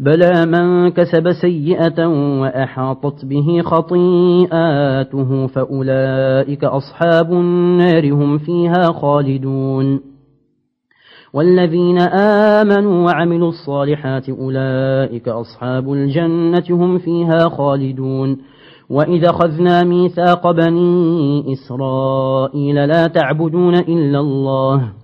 بلى من كسب سيئة وأحاطت به خطيئاته فأولئك أصحاب النار هم فيها خالدون. والذين آمنوا وعملوا الصالحات أولئك أصحاب الجنة هم فيها خالدون. وإذا خذنا ميثاق بني إسرائيل لا تعبدون إلا الله.